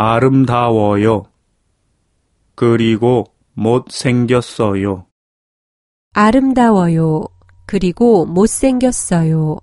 아름다워요. 그리고 못생겼어요. 아름다워요. 그리고 못생겼어요.